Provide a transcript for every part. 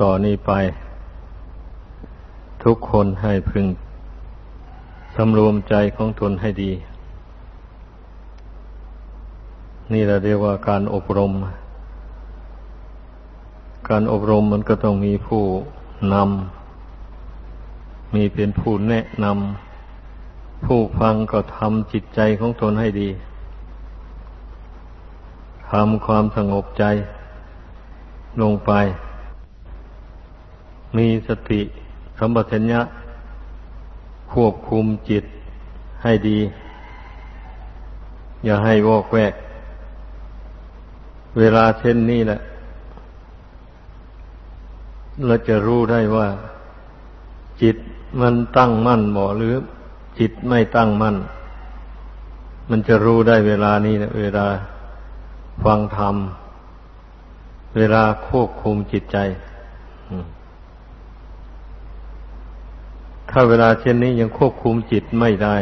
ต่อนนี้ไป ทุกคนให้พึงสำรวมใจของตนให้ดี นี่เราเรียกว่าการอบรม การอบรมมันก็ต้องมีผู้นำ มีเป็นผู้แนะนำ ผู้ฟังก็ทำจิตใจของตนให้ดี ทำความสงบใจลงไป มีสติสัมปชัญญะควบคุมจิตให้ดี อย่าให้วอกแวก เวลาเช่นนี้แหละ เราจะรู้ได้ว่า จิตมันตั้งมั่นบ่หรือ จิตไม่ตั้งมั่น มันจะรู้ได้เวลานี้นะเวลาฟังธรรม เวลาควบคุมจิตใจ ถ้าเวลาเช่นนี้ยังควบคุมจิตไม่ได้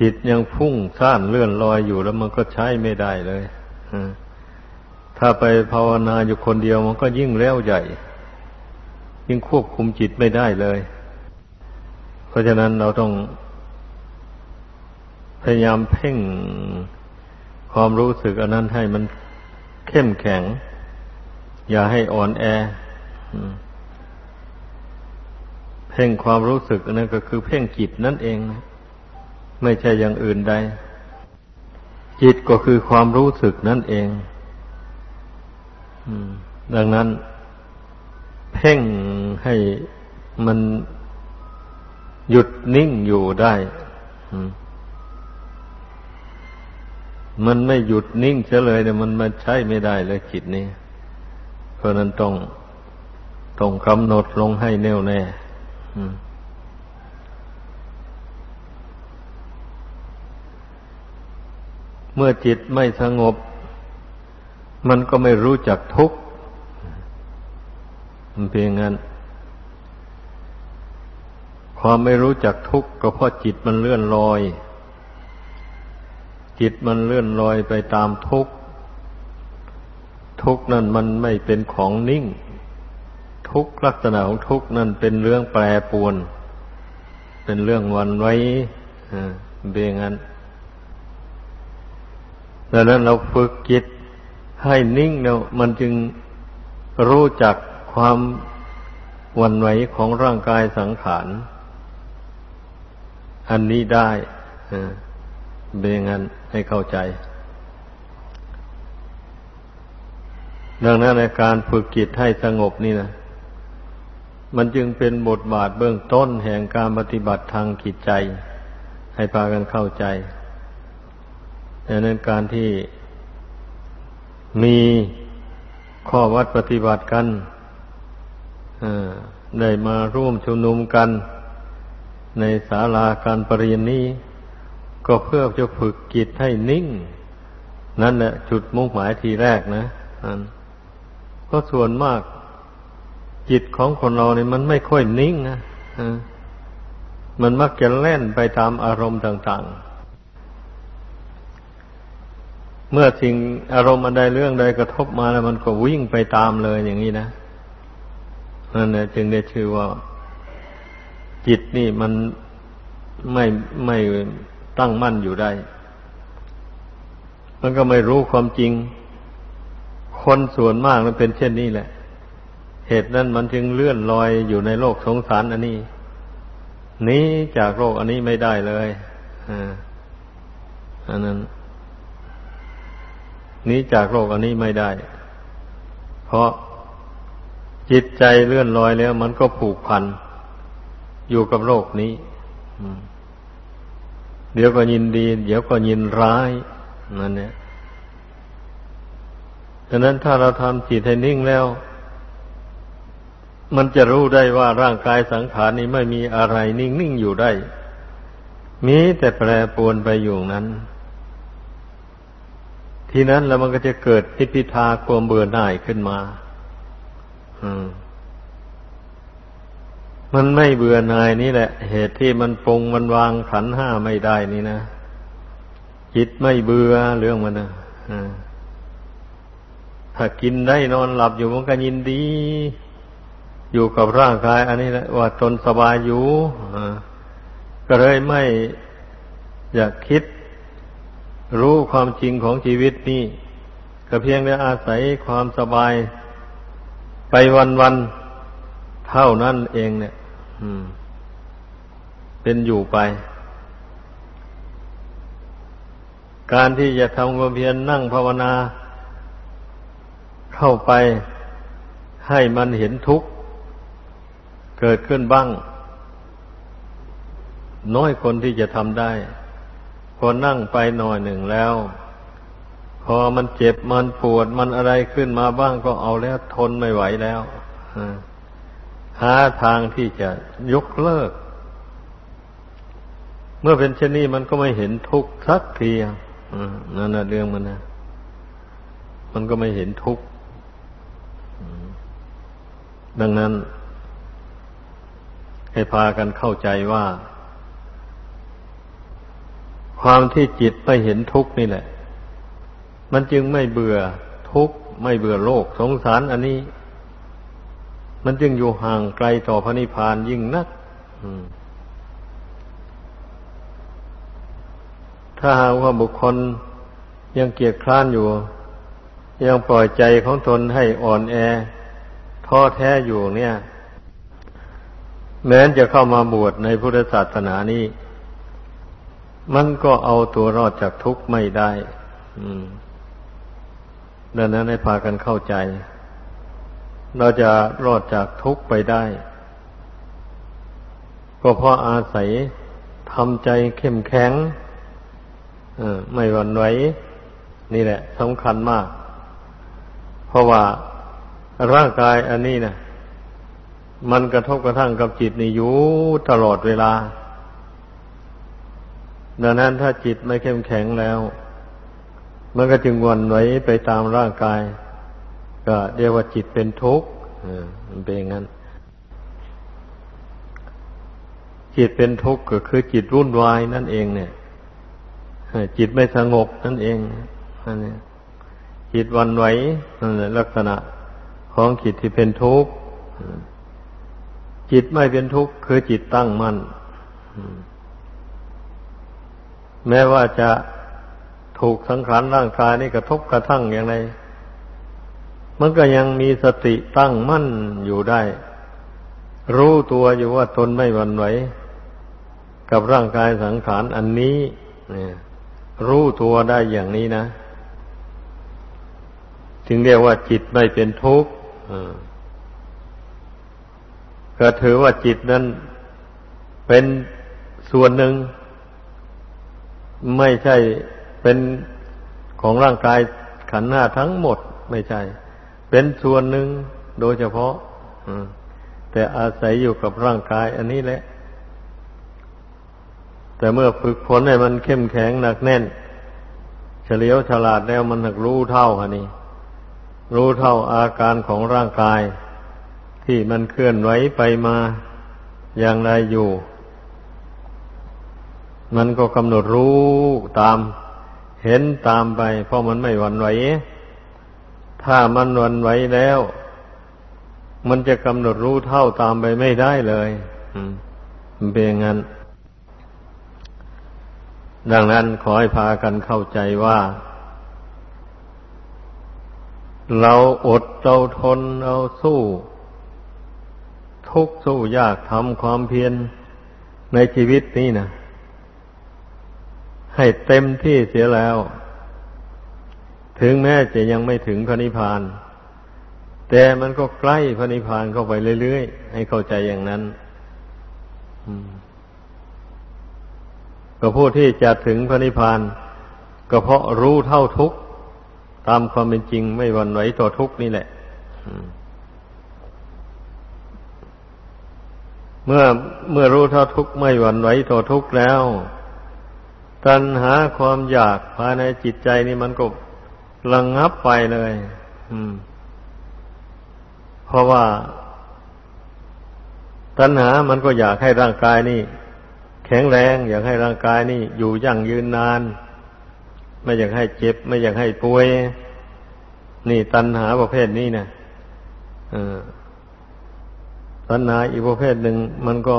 จิตยังพุ่งซ่านเลื่อนลอยอยู่แล้วมันก็ใช้ไม่ได้เลยถ้าไปภาวนาอยู่คนเดียวมันก็ยิ่งแล้วใหญ่ ยิ่งควบคุมจิตไม่ได้เลย เพราะฉะนั้นเราต้อง พยายามเพ่งความรู้สึกอันนั้นให้มันเข้มแข็ง อย่าให้อ่อนแอ พ่งความรู้สึกนนั้นก็คือเพ่งจิตนั่นเองนะไม่ใช่อย่างอื่นใด จิตก็คือความรู้สึกนั่นเองดังนั้น เพ่งให้มันหยุดนิ่งอยู่ได้มันไม่หยุดนิ่งเฉยเลยเนี่ยมันมันใช้ไม่ได้เลยจิตนี้ เพราะนั้นต้องต้องกำหนดลงให้แน่วแน่ เมื่อจิตไม่สงบ มันก็ไม่รู้จักทุกข์มันเพียงงั้น ความไม่รู้จักทุกข์ก็เพราะจิตมันเลื่อนลอย จิตมันเลื่อนลอยไปตามทุกข์ ทุกข์นั่นมันไม่เป็นของนิ่ง ทุกลักษณะของทุกนั่นเป็นเรื่องแปรปวน เป็นเรื่องวันไว้เบียงั้นดังนั้นเราฝึกจิตให้นิ่งแล้วมันจึงรู้จักความวันไหวของร่างกายสังขาร อันนี้ได้เบียงันให้เข้าใจ ดังนั้นในการฝึกจิตให้สงบนี่นะ มันจึงเป็นบทบาทเบื้องต้นแห่งการปฏิบัติทางจิตใจ ให้พากันเข้าใจดังนั้นการที่มีข้อวัดปฏิบัติกันได้มาร่วมชุมนุมกัน ในศาลาการปรริญญานี้ ก็เพื่อจะฝึกจิตให้นิ่ง นั่นแหละจุดมุ่งหมายทีแรกนะก็ส่วนมาก จิตของคนเราเนี่ยมันไม่ค่อยนิ่งนะมันมักจะเล่นไปตามอารมณ์ต่าง ๆ เมื่อสิ่งอารมณ์อันใดเรื่องใดกระทบมาแล้ว มันก็วิ่งไปตามเลยอย่างนี้นะนั่นแหละจึงได้ชื่อว่า จิตนี่มันไม่ไม่ตั้งมั่นอยู่ได้ มันก็ไม่รู้ความจริง คนส่วนมากมันเป็นเช่นนี้แหละ เหตุนั้นมันจึงเลื่อนลอยอยู่ในโลกสงสารอันนี้นี้จากโลกอันนี้ไม่ได้เลยอันนั้นนี้จากโลกอันนี้ไม่ได้ เพราะจิตใจเลื่อนลอยแล้ว มันก็ผูกพันอยู่กับโลกนี้เดี๋ยวก็ยินดี เดี๋ยวก็ยินร้ายนั่นเนี่ยดังนั้นถ้าเราทำจิตให้นิ่งแล้ว มันจะรู้ได้ว่าร่างกายสังขารนี้ไม่มีอะไรนิ่งนิ่งอยู่ได้ มีแต่แปรปรวนไปอยู่นั้น ทีนั้นแล้วมันก็จะเกิดพิพิธาความเบื่อหน่ายขึ้นมา อืมมันไม่เบื่อหน่ายนี่แหละ เหตุที่มันปรงมันวางขันห้าไม่ได้นี่นะจิตไม่เบื่อเรื่องมันนะถ้ากินได้นอนหลับอยู่มันก็ยินดี อยู่กับร่างกาย อันนี้แหละว่าตนสบายอยู่ก็เลยไม่อยากคิดรู้ความจริงของชีวิตนี่ก็เพียงได้อาศัยความสบายไปวันๆเท่านั้นเองเนี่ยเป็นอยู่ไป การที่จะทำความเพียรนนั่งภาวนา เข้าไปให้มันเห็นทุกข์ เกิดขึ้นบ้าง น้อยคนที่จะทำได้ พอนั่งไปหน่อยหนึ่งแล้ว พอมันเจ็บมันปวดมันอะไรขึ้นมาบ้างก็เอาแล้วทนไม่ไหวแล้วหาทางที่จะยกเลิก เมื่อเป็นเช่นนี้มันก็ไม่เห็นทุกข์สักทีนั่นนะเรื่องมันนะมันก็ไม่เห็นทุกข์ดังนั้น ให้พากันเข้าใจว่า ความที่จิตไปเห็นทุกข์นี่แหละ มันจึงไม่เบื่อทุกข์ไม่เบื่อโลกสงสารอันนี้ มันจึงอยู่ห่างไกลต่อพระนิพพานยิ่งนักถ้าหากว่าบุคคลยังเกียดคร้านอยู่ ยังปล่อยใจของตนให้อ่อนแอท้อแท้อยู่เนี่ย แม้จะเข้ามาบวชในพุทธศาสนานี้ มันก็เอาตัวรอดจากทุกข์ไม่ได้ดังนั้นให้พากันเข้าใจ เราจะรอดจากทุกข์ไปได้ ก็เพราะอาศัยทำใจเข้มแข็งไม่หวั่นไหวนี่แหละสำคัญมาก เพราะว่าร่างกายอันนี้นะ มันกระทบกระทั่งกับจิตนี่อยู่ตลอดเวลา ดังนั้นถ้าจิตไม่เข้มแข็งแล้ว มันก็จึงวนไหวไปตามร่างกาย ก็เรียกว่าจิตเป็นทุกข์มันเป็นอย่างนั้น จิตเป็นทุกข์ก็คือจิตรุ่นวายนั่นเอง เนี่ยจิตไม่สงบนั่นเองอันนี้จิตวันไหวนั่นแหละลักษณะของจิตที่เป็นทุกข์ จิตไม่เป็นทุกข์คือจิตตั้งมั่นแม้ว่าจะถูกสังขารร่างกายนี่กระทบกระทั่งอย่างไรมันก็ยังมีสติตั้งมั่นอยู่ได้ รู้ตัวอยู่ว่าตนไม่หวั่นไหวกับร่างกายสังขารอันนี้รู้ตัวได้อย่างนี้นะ ถึงเรียกว่าจิตไม่เป็นทุกข์ ก็ถือว่าจิตนั้นเป็นส่วนหนึ่ง ไม่ใช่เป็นของร่างกายขันหน้าทั้งหมดไม่ใช่ เป็นส่วนหนึ่งโดยเฉพาะแต่อาศัยอยู่กับร่างกาย อันนี้แหละ แต่เมื่อฝึกฝนให้มันเข้มแข็งหนักแน่น เฉลียวฉลาดแล้วมันหักรู้เท่าอันนี้ รู้เท่าอาการของร่างกาย ที่มันเคลื่อนไหวไปมาอย่างไรอยู่ มันก็กำหนดรู้ตาม เห็นตามไป เพราะมันไม่หวั่นไหว ถ้ามันหวั่นไหวแล้ว มันจะกำหนดรู้เท่าตามไปไม่ได้เลยมันเป็นอย่างนั้น ดังนั้นขอให้พากันเข้าใจว่า เราอดเราทนเราสู้ ทุกสู้ยากทำความเพียรในชีวิตนี้นะให้เต็มที่เสียแล้ว ถึงแม้จะยังไม่ถึงพระนิพพาน แต่มันก็ใกล้พระนิพพานเข้าไปเรื่อยๆ ให้เข้าใจอย่างนั้นก็ผู้ที่จะถึงพระนิพพาน ก็เพราะรู้เท่าทุกข์ตามความเป็นจริงไม่หวั่นไหวต่อทุกข์นี่แหละ เมื่อเมื่อรู้เท่าทุกข์ไม่หวั่นไหวต่อทุกข์แล้ว ตัณหาความอยากภายในจิตใจนี่มันก็ระงงับไปเลย อืม เพราะว่า ตัณหามันก็อยากให้ร่างกายนี่ แข็งแรง อยากให้ร่างกายนี่ อยู่ยั่งยืนนาน ไม่อยากให้เจ็บ ไม่อยากให้ป่วย นี่ตัณหาประเภทนี้นะ ตัณหาอีกประเภทหนึ่งมันก็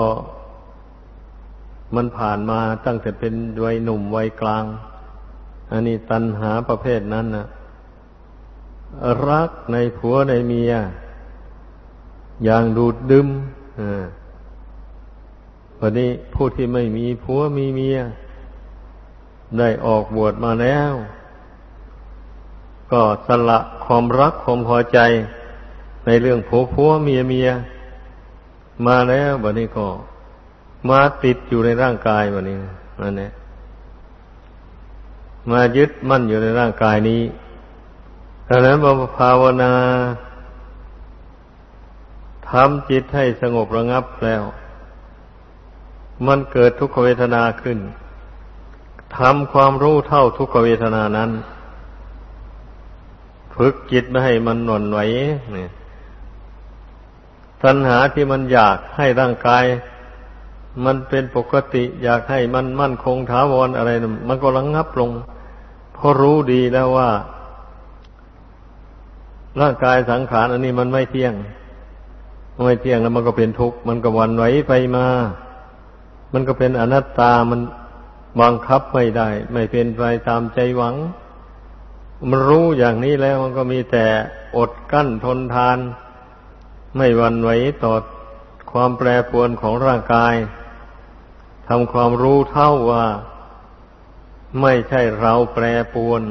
มันผ่านมาตั้งแต่เป็นวัยหนุ่มวัยกลาง อันนี้ตัณหาประเภทนั้นนะรักในผัวในเมีย อย่างดูดดึมวันนี้ผู้ที่ไม่มีผัวมีเมีย ได้ออกบวชมาแล้ว ก็สละความรักความพอใจในเรื่องผัวผัวเมียเมีย มาแล้ววันนี้ก็ มาติดอยู่ในร่างกายวันนี้นั่นแหละมายึดมั่นอยู่ในร่างกายนี้ดังนั้นบำภาวนาทำจิตให้สงบระงับแล้ว มันเกิดทุกขเวทนาขึ้นทำความรู้เท่าทุกขเวทนานั้น ฝึกจิตไม่ให้มันหน่นไหวเนี่ย ตัณหาที่มันอยากให้ร่างกาย มันเป็นปกติ อยากให้มันมั่นคงถาวรอะไรนะมันก็ระงงับลงเพราะรู้ดีแล้วว่า ร่างกายสังขารอันนี้มันไม่เที่ยง ไม่เที่ยงแล้วมันก็เป็นทุกข์มันก็วันไหวไปมา มันก็เป็นอนัตตามันบังคับไม่ได้ ไม่เป็นไปตามใจหวัง มันรู้อย่างนี้แล้วมันก็มีแต่อดกั้นทนทาน ไม่วันไหวต่อความแปรปรวนของร่างกายทำความรู้เท่าว่า ไม่ใช่เราแปรปวน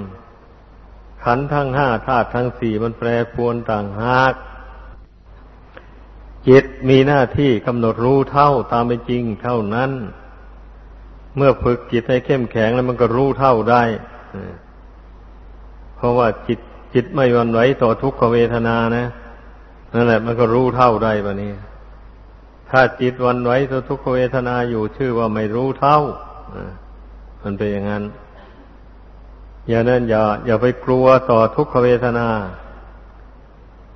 ขันทั้งห้าธาตุทั้งสี่มันแปรปวนต่างหากจิตมีหน้าที่กำหนดรู้เท่าตามเป็นจริงเท่านั้น เมื่อฝึกจิตให้เข้มแข็งแล้วมันก็รู้เท่าได้ เพราะว่าจิตจิตไม่วันไหวต่อทุกขเวทนานะ นั่นแหละ มันก็รู้เท่าได้บะนี้ ถ้าจิตวันไหวต่อทุกขเวทนาอยู่ชื่อว่าไม่รู้เท่ามันเป็นอย่างนั้น อย่านั้นอย่า อย่าไปกลัวต่อทุกขเวทนา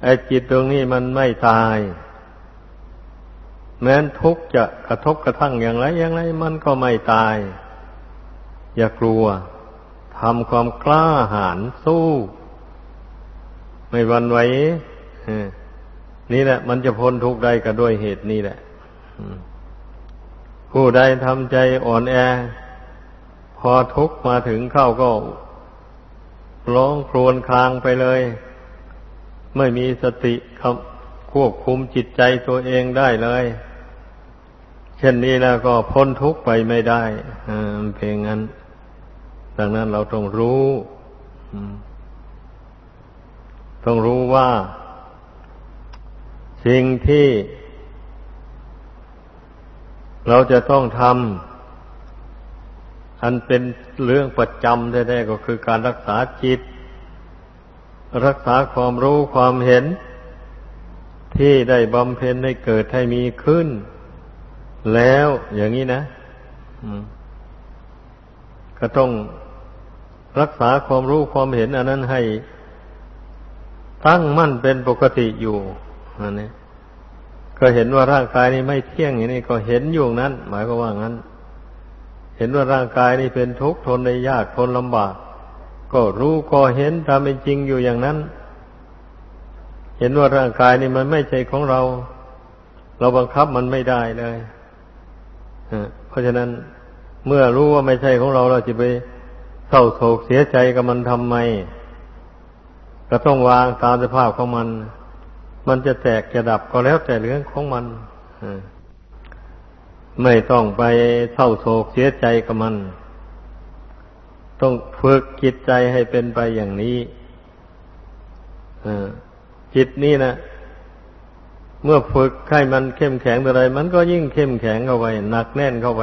ไอ้จิตตรงนี้มันไม่ตาย แม้นทุกจะกระทบกระทั่งอย่างไร อย่างไรมันก็ไม่ตาย อย่ากลัวทำความกล้าหาญสู้ ไม่วันไหว นี่แหละ มันจะพ้นทุกข์ได้ก็ด้วยเหตุนี้แหละผู้ใดทำใจอ่อนแอ พอทุกข์มาถึงเข้าก็ร้องครวญครางไปเลย ไม่มีสติควบคุมจิตใจตัวเองได้เลย เช่นนี้แล้วก็พ้นทุกข์ไปไม่ได้เพลงนั้น ดังนั้นเราต้องรู้ต้องรู้ว่า สิ่งที่เราจะต้องทำอันเป็นเรื่องประจำแท้ๆก็คือการรักษาจิต รักษาความรู้ความเห็น ที่ได้บำเพ็ญให้เกิดให้มีขึ้น แล้วอย่างนี้นะก็ต้องรักษาความรู้ความเห็น อันนั้นให้ตั้งมั่นเป็นปกติอยู่ อันนี้ก็เห็นว่าร่างกายนี้ไม่เที่ยงอย่างนี้ก็เห็นอยู่นั้น หมายก็ว่างั้น เห็นว่าร่างกายนี้เป็นทุกข์ทนในยากทนลำบาก ก็รู้ก็เห็นตามเป็นจริงอยู่อย่างนั้น เห็นว่าร่างกายนี้มันไม่ใช่ของเรา เราบังคับมันไม่ได้เลยเพราะฉะนั้นเมื่อรู้ว่าไม่ใช่ของเราเราจะไปเศร้าโศกเสียใจกับมันทำไมก็ต้องวางตามสภาพของมัน มันจะแตกจะดับก็แล้วแต่เรื่องของมันไม่ต้องไปเศร้าโศกเสียใจกับมัน ต้องฝึกจิตใจให้เป็นไปอย่างนี้จิตนี่นะเมื่อฝึกให้มันเข้มแข็งอะไร มันก็ยิ่งเข้มแข็งเข้าไปหนักแน่นเข้าไป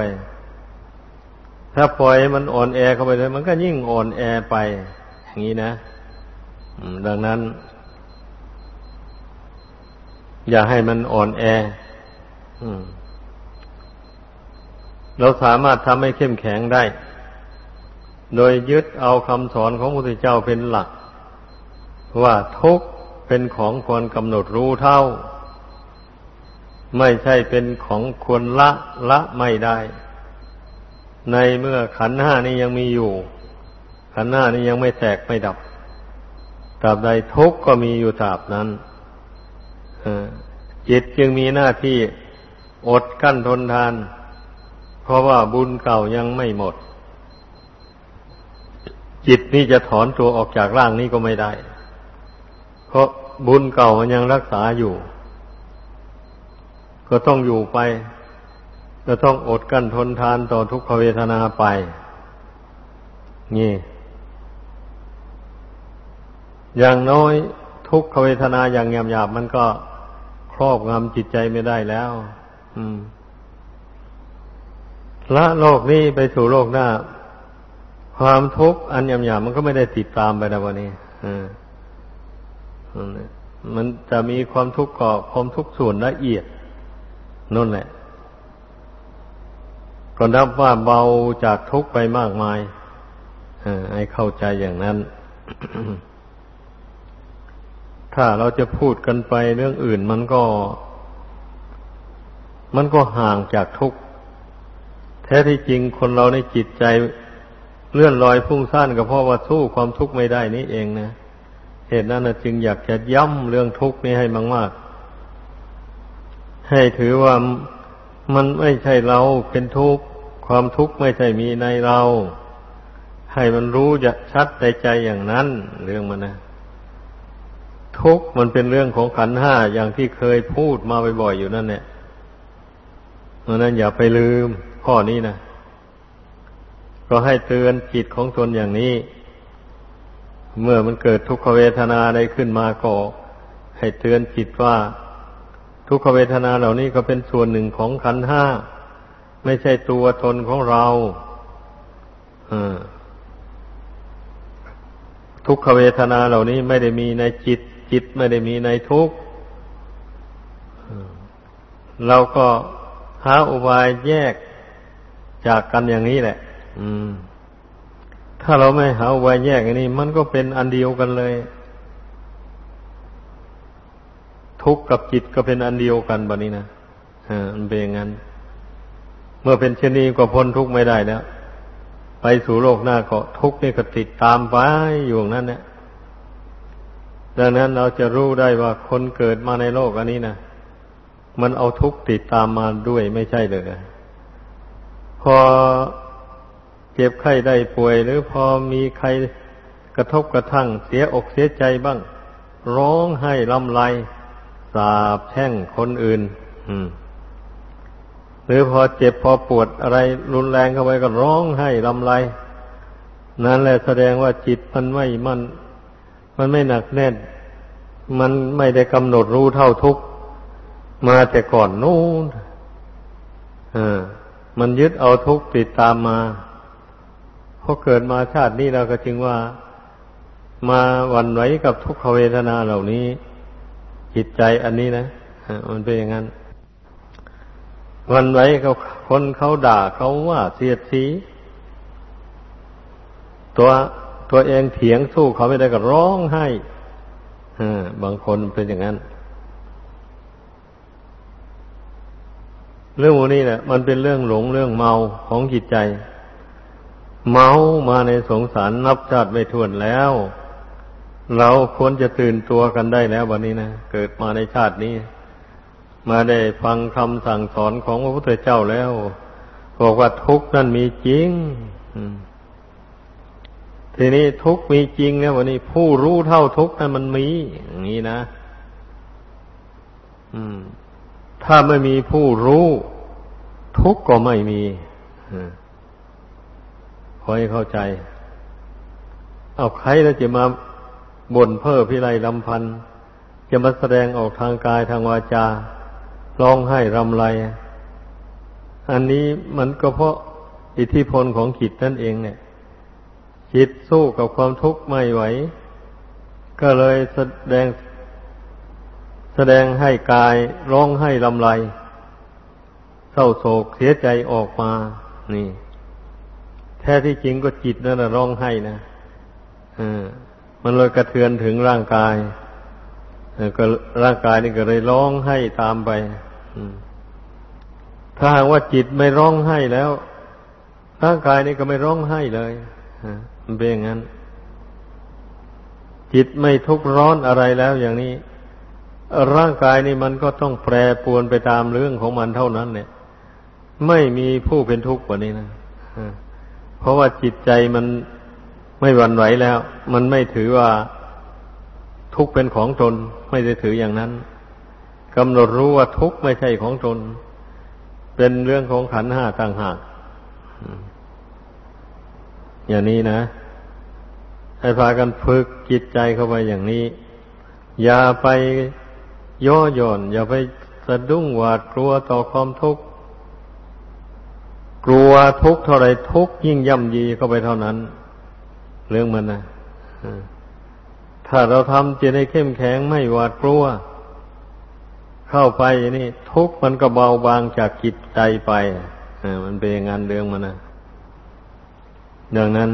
ถ้าปล่อยมันอ่อนแอเข้าไปเลยมันก็ยิ่งอ่อนแอไป อย่างนี้นะดังนั้น อย่าให้มันอ่อนแอเราสามารถทำให้เข้มแข็งได้ โดยยึดเอาคำสอนของพระพุทธเจ้าเป็นหลัก ว่าทุกเป็นของควรกำหนดรู้เท่า ไม่ใช่เป็นของควรละละไม่ได้ ในเมื่อขันห้านี้ยังมีอยู่ ขันห้านี้ยังไม่แตกไม่ดับตราบใดทุกข์ก็มีอยู่ตราบนั้น จิตจึงมีหน้าที่อดกั้นทนทาน เพราะว่าบุญเก่ายังไม่หมด จิตนี่จะถอนตัวออกจากร่างนี้ก็ไม่ได้ เพราะบุญเก่ามันยังรักษาอยู่ ก็ต้องอยู่ไปจะต้องอดกั้นทนทานต่อทุกขเวทนาไป นี่ อย่างน้อยทุกขเวทนาอย่างหยาบๆมันก็ ครอบงำจิตใจไม่ได้แล้ว อืมละโลกนี้ไปสู่โลกหน้า ความทุกข์อันยาบๆมันก็ไม่ได้ติดตามไปแล้ววันนี้มันจะมีความทุกข์ก่อความทุกข์ส่วนละเอียดนั่นแหละก็นับว่าเบาจากทุกข์ไปมากมายให้เข้าใจอย่างนั้น ถ้าเราจะพูดกันไปเรื่องอื่นมันก็ มันก็ห่างจากทุกข์แท้ที่จริงคนเราในจิตใจเลื่อนลอยพุ่งสั้นก็เพราะว่าสู้ความทุกข์ไม่ได้นี่เองนะเหตุนั้นจึงอยากจะย้ำเรื่องทุกข์นี้ให้มากๆให้ถือว่ามันไม่ใช่เราเป็นทุกข์ความทุกข์ไม่ใช่มีในเรา ให้มันรู้จะชัดในใจอย่างนั้น เรื่องมันนะ ทุกข์มันเป็นเรื่องของขันห้าอย่างที่เคยพูดมาบ่อยๆอยู่นั่นเนี่ยเพราะนั้นอย่าไปลืมข้อนี้นะก็ให้เตือนจิตของตนอย่างนี้ เมื่อมันเกิดทุกขเวทนาใดขึ้นมาก็ให้เตือนจิตว่า ทุกขเวทนาเหล่านี้ก็เป็นส่วนหนึ่งของขันห้าไม่ใช่ตัวตนของเราทุกขเวทนาเหล่านี้ไม่ได้มีในจิต จิตไม่ได้มีในทุกเราก็หาอุบายแยกจากกันอย่างนี้แหละถ้าเราไม่หาอุบายแยกอย่างนี้ มันก็เป็นอันเดียวกันเลย ทุกข์กับจิตก็เป็นอันเดียวกันแบบนี้นะอ่ามันเป็นอย่างนั้น เมื่อเป็นเช่นนี้ก็พ้นทุกข์ไม่ได้แล้ว ไปสู่โลกหน้าก็ทุกข์นี่ก็ติดตามไปอยู่นั้นเนี่ย ดังนั้นเราจะรู้ได้ว่าคนเกิดมาในโลกอันนี้นะมันเอาทุกข์ติดตามมาด้วยไม่ใช่เลยพอเจ็บไข้ได้ป่วย หรือพอมีใครกระทบกระทั่งเสียอกเสียใจบ้าง ร้องไห้ลำไรสาบแช่งคนอื่นหรือพอเจ็บพอปวดอะไรรุนแรงเข้าไปก็ร้องไห้ลำไร นั่นแหละแสดงว่าจิตมันไม่มัน มันไม่หนักแน่น มันไม่ได้กำหนดรู้เท่าทุกมาแต่ก่อนนู้นมันยึดเอาทุกติดตามมาพอเกิดมาชาตินี้เราก็จึงว่ามาวันไหวกับทุกขเวทนาเหล่านี้ จิตใจอันนี้นะมันเป็นอย่างนั้นวันไหวเขาคนเขาด่าเขาว่าเสียดสี ตัว ตัวเองเถียงสู้เขาไม่ได้ก็ร้องไห้บางคนเป็นอย่างนั้น เรื่องนี้แหละมันเป็นเรื่องหลงเรื่องเมาของจิตใจ เมามาในสงสารนับชาติไม่ถ้วนแล้ว เราควรจะตื่นตัวกันได้แล้ววันนี้นะเกิดมาในชาตินี้ มาได้ฟังคำสั่งสอนของพระพุทธเจ้าแล้วบอกว่าทุกข์นั่นมีจริง ทีนี้ทุกมีจริงนะวันนี้ผู้รู้เท่าทุกนั้นมันมี อย่างนี้นะถ้าไม่มีผู้รู้ ทุกก็ไม่มีขอให้เข้าใจ เอาใครแล้วจะมาบ่นเพ้อพิไรลำพันจะมาแสดงออกทางกายทางวาจาร้องไห้รำไร อันนี้มันก็เพราะอิทธิพลของจิตนั่นเองเนี่ย จิตสู้กับความทุกข์ไม่ไหว ก็เลยแสดง แสดงให้กายร้องไห้ลำไรเศร้าโศกเสียใจออกมา นี่ แท้ที่จริงก็จิตนั่นแหละร้องไห้นะอ่ามันเลยกระเทือนถึงร่างกายก็ร่างกายนี่ก็เลยร้องไห้ตามไปถ้าหากว่าจิตไม่ร้องไห้แล้ว ร่างกายนี่ก็ไม่ร้องไห้เลย เป็นอย่างนั้น จิตไม่ทุกข์ร้อนอะไรแล้วอย่างนี้ ร่างกายนี่มันก็ต้องแปรปวนไปตามเรื่องของมันเท่านั้นเนี่ย ไม่มีผู้เป็นทุกข์กว่านี้นะเพราะว่าจิตใจมันไม่หวั่นไหวแล้ว มันไม่ถือว่าทุกข์เป็นของตนไม่ได้ถืออย่างนั้นกำหนดรู้ว่าทุกข์ไม่ใช่ของตนเป็นเรื่องของขันห้าต่างหาก อย่างนี้นะ ให้พากันฝึกจิตใจเข้าไปอย่างนี้ อย่าไปย่อหย่อน อย่าไปสะดุ้งหวาดกลัวต่อความทุกข์ กลัวทุกข์เท่าไรทุกข์ยิ่งย่ำยีเข้าไปเท่านั้น เรื่องมันนะถ้าเราทำจิตให้เข้มแข็งไม่หวาดกลัว เข้าไปนี่ ทุกข์มันก็เบาบางจากจิตใจไปมันเป็นงานเรื่องมันนะ ดังนั้น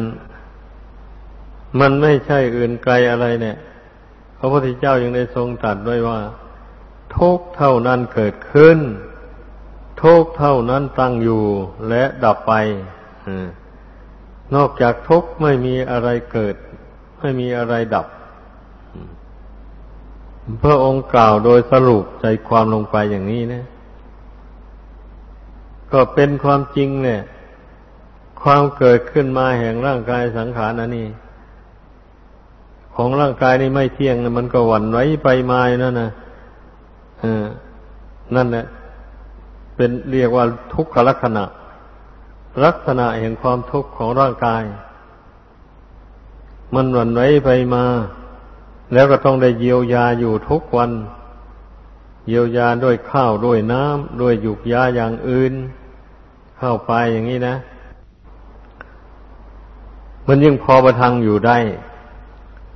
มันไม่ใช่อื่นไกลอะไรเนี่ย พระพุทธเจ้ายังได้ทรงตรัสไว้ว่า ทุกเท่านั้นเกิดขึ้น ทุกเท่านั้นตั้งอยู่และดับไปนอกจากทุกไม่มีอะไรเกิด ไม่มีอะไรดับพระองค์กล่าวโดยสรุปใจความลงไปอย่างนี้นะ ก็เป็นความจริงเนี่ย ความเกิดขึ้นมาแห่งร่างกายสังขารอันนี้ ของร่างกายนี่ไม่เที่ยงมันก็หวั่นไหวไปมานั่นนะอนั่นแหละเป็นเรียกว่าทุกขลักษณะ ลักษณะแห่งความทุกข์ของร่างกาย มันหวั่นไหวไปมา แล้วก็ต้องได้เยียวยาอยู่ทุกวัน เยียวยาด้วยข้าวด้วยน้ำด้วยหยุกยาอย่างอื่น เข้าไปอย่างนี้นะ มันยิ่งพอประทังอยู่ได้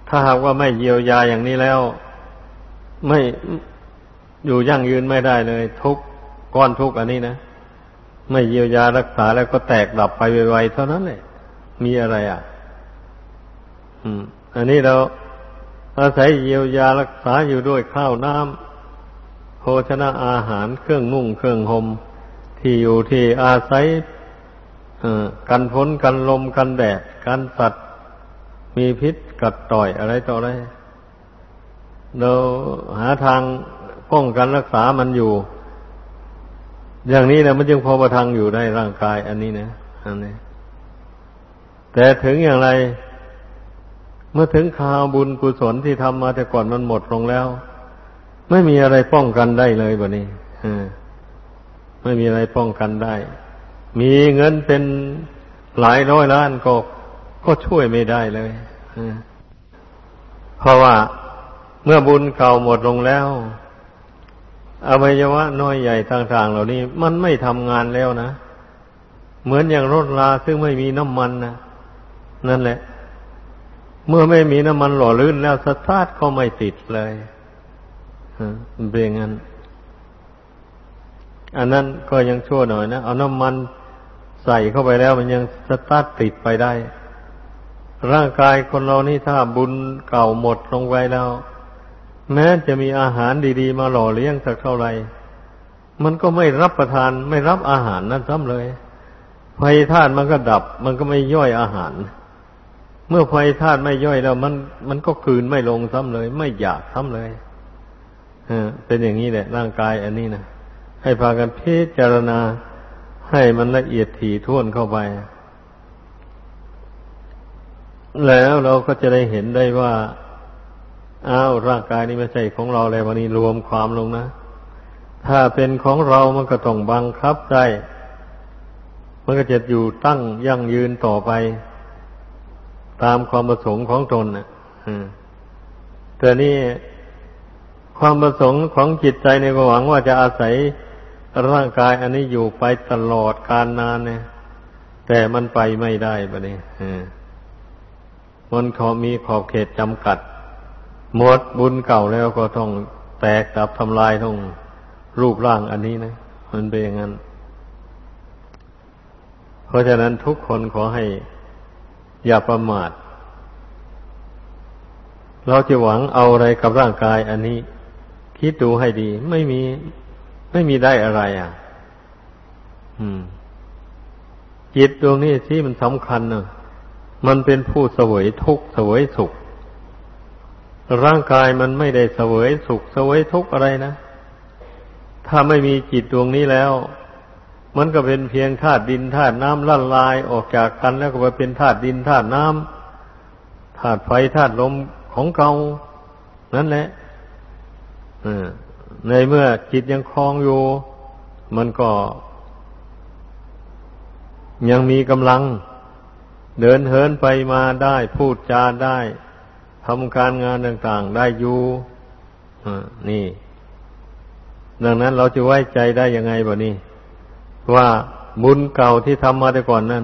ถ้าหากว่าไม่เยียวยาอย่างนี้แล้ว ไม่อยู่ยั่งยืนไม่ได้เลย ทุกก้อนทุกอันนี้นะไม่เยียวยารักษาแล้วก็แตกดับไปไวๆเท่านั้นแหละมีอะไรอะ อืม อันนี้เราอาศัยเยียวยารักษาอยู่ด้วยข้าวน้ำโภชนะอาหารเครื่องนุ่งเครื่องหม่มที่อยู่ที่อาศัย กันฝนกันลมกันแดดกันสัตว์ มีพิษกัดต่อยอะไรต่ออะไรเราหาทางป้องกันรักษามันอยู่ อย่างนี้นะมันจึงพอประทังอยู่ในร่างกาย อันนี้นะอันนี้ แต่ถึงอย่างไร เมื่อถึงข่าวบุญกุศลที่ทำมาแต่ก่อนมันหมดลงแล้ว ไม่มีอะไรป้องกันได้เลยแบบนี้ไม่มีอะไรป้องกันได้ มีเงินเป็นหลายร้อยล้านก็ก็ช่วยไม่ได้เลยเพราะว่าเมื่อบุญเก่าหมดลงแล้วอวัยวะน้อยใหญ่ต่างๆ เหล่านี้ มันไม่ทำงานแล้วนะ เหมือนอย่างรถราซึ่งไม่มีน้ำมันนะนั่นแหละ เมื่อไม่มีน้ำมันหล่อลื่นแล้วสตาร์ทก็ไม่ติดเลยเป็นงั้น อันนั้นก็ยังชั่วหน่อยนะ เอาน้ำมันใส่เข้าไปแล้วมันยังสตาร์ทติดไปได้ ร่างกายคนเรานี่ถ้าบุญเก่าหมดลงไปแล้ว แม้จะมีอาหารดีๆ มาหล่อเลี้ยงสักเท่าไหร่ มันก็ไม่รับประทานไม่รับอาหารนั้นซ้ำเลยไฟธาตุมันก็ดับ มันก็ไม่ย่อยอาหาร เมื่อไฟธาตุไม่ย่อยแล้ว มันมันก็คืนไม่ลงซ้ำเลย ไม่อยากซ้ำเลยเป็นอย่างนี้แหละ ร่างกายอันนี้นะ ให้พากันพิจารณาให้มันละเอียดถี่ถ้วนเข้าไป แล้วเราก็จะได้เห็นได้ว่า อ้าวร่างกายนี้ไม่ใช่ของเราแล้ววันนี้รวมความลงนะ ถ้าเป็นของเรามันก็ต้องบังคับใจ มันก็จะอยู่ตั้งยั่งยืนต่อไป ตามความประสงค์ของตนนะแต่นี่ความประสงค์ของจิตใจในหวังว่าจะอาศัย ร่างกายอันนี้อยู่ไปตลอดกาลนานเนี่ย แต่มันไปไม่ได้ปะเนี่ยมันขอมีขอบเขตจำกัด หมดบุญเก่าแล้วก็ต้องแตกตับทำลายต้องรูปร่างอันนี้นะ มันเป็นอย่างนั้น เพราะฉะนั้นทุกคนขอให้อย่าประมาท เราจะหวังเอาอะไรกับร่างกายอันนี้ คิดดูให้ดี ไม่มี ไม่มีได้อะไร อะ อืม จิตดวงนี้ที่มันสำคัญเนอะมันเป็นผู้เสวยทุกข์เสวยสุข ร่างกายมันไม่ได้เสวยสุขเสวยทุกข์อะไรนะ ถ้าไม่มีจิตดวงนี้แล้ว มันก็เป็นเพียงธาตุดินธาตุน้ำละลายออกจากกันแล้วก็ไปเป็นธาตุดินธาตุน้ำธาตุไฟธาตุลมของเก่านั่นแหละ ในเมื่อจิตยังคลองอยู่ มันก็ ยังมีกำลัง เดินเหินไปมาได้พูดจาได้ทำการงานต่าง ๆ ได้อยู่นี่ ดังนั้นเราจะไว้ใจได้ยังไงบ่นี้ ว่าบุญเก่าที่ทำมาแต่ก่อนนั้น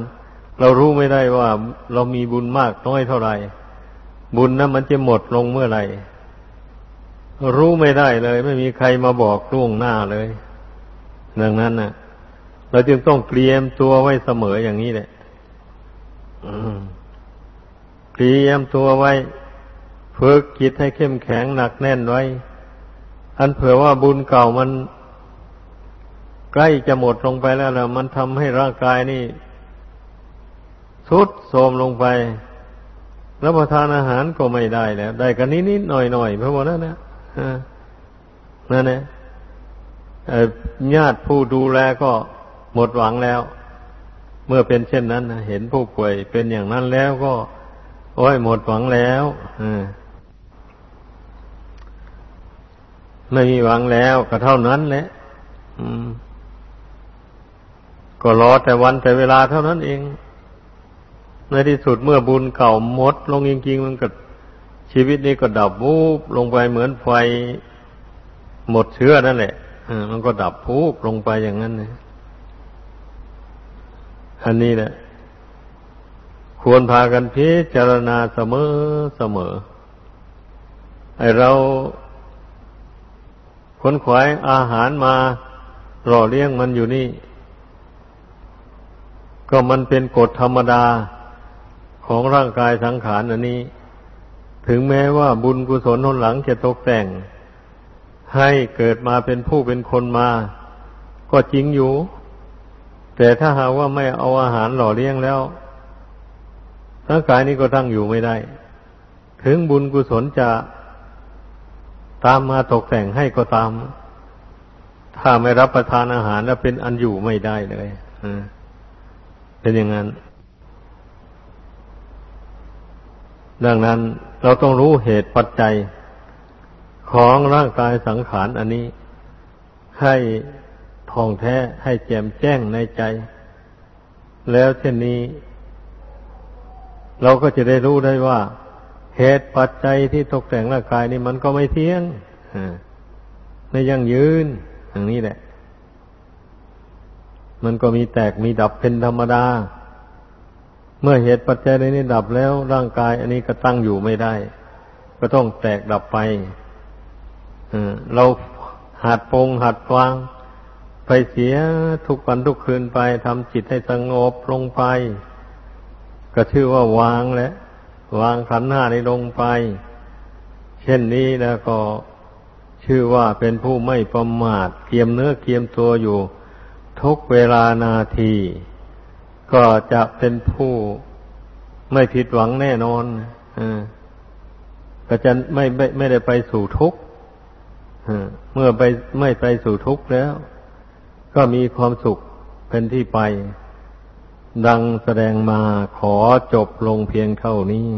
เรารู้ไม่ได้ว่าเรามีบุญมากน้อยเท่าไหร่บุญนั้นมันจะหมดลงเมื่อไหร่ รู้ไม่ได้เลย ไม่มีใครมาบอกล่วงหน้าเลยดังนั้นนะ่ะ เราจึงต้องเตรียมตัวไว้เสมออย่างนี้แหละเตรียมตัวไว้ฝึกจิตให้เข้มแข็งหนักแน่นไว้ อันเผื่อว่าบุญเก่ามัน ใกล้จะหมดลงไปแล้วนะมันทำให้ร่างกายนี่ทุดโทมลงไป รับประทานอาหารก็ไม่ได้แล้ว ได้กันนิดๆหน่อยๆเพราะว่านั่นนะ นั่นแหละญาติผู้ดูแลก็หมดหวังแล้ว เมื่อเป็นเช่นนั้นเห็นผู้ป่วยเป็นอย่างนั้นแล้วก็ โอ้ยหมดหวังแล้วไม่มีหวังแล้วก็เท่านั้นแหละก็รอแต่วันแต่เวลาเท่านั้นเอง ในที่สุดเมื่อบุญเก่าหมด ลงจริงๆมันก็ ชีวิตนี้ก็ดับวูบลงไปเหมือนไฟหมดเชื้อนั่นแหละมันก็ดับวูบลงไปอย่างนั้นเลยอันนี้แหละควรพากันพิจารณาเสมอเสมอไอเราขนขวายอาหารมาหล่อเลี้ยงมันอยู่นี่ ก็มันเป็นกฎธรรมดาของร่างกายสังขารอันนี้ ถึงแม้ว่าบุญกุศลหนหลังจะตกแต่ง ให้เกิดมาเป็นผู้เป็นคนมา ก็จริงอยู่ แต่ถ้าหากว่าไม่เอาอาหารหล่อเลี้ยงแล้วร่างกายนี้ก็ตั้งอยู่ไม่ได้ ถึงบุญกุศลจะตามมาตกแต่งให้ก็ตาม ถ้าไม่รับประทานอาหารแล้วเป็นอันอยู่ไม่ได้เลยเป็นอย่างนั้น ดังนั้น เราต้องรู้เหตุปัจจัยของร่างกายสังขารอันนี้ ให้ท่องแท้ให้แจ่มแจ้งในใจ แล้วเช่นนี้ เราก็จะได้รู้ได้ว่า เหตุปัจจัยที่ตกแต่งร่างกายนี่มันก็ไม่เที่ยงไม่ยั่งยืน อย่างนี้แหละ มันก็มีแตกมีดับเป็นธรรมดา เมื่อเหตุปัจจัยนี้ดับแล้ว ร่างกาย อันนี้ก็ตั้งอยู่ไม่ได้ ก็ต้องแตกดับไปเราหัดปงหัดวางไปเสียทุกวันทุกคืนไปทำจิตให้สงบลงไป ก็ชื่อว่าวางแล้ววางขันห้าในลงไป เช่นนี้แล้วก็ชื่อว่าเป็นผู้ไม่ประมาทเกียมเนื้อเกียมตัวอยู่ทุกเวลานาที ก็จะเป็นผู้ไม่ผิดหวังแน่นอนอก็จะไม่ไม่ไม่ได้ไปสู่ทุกข์เมื่อไปไม่ไปสู่ทุกข์แล้ว ก็มีความสุขเป็นที่ไป ดังแสดงมาขอจบลงเพียงเท่านี้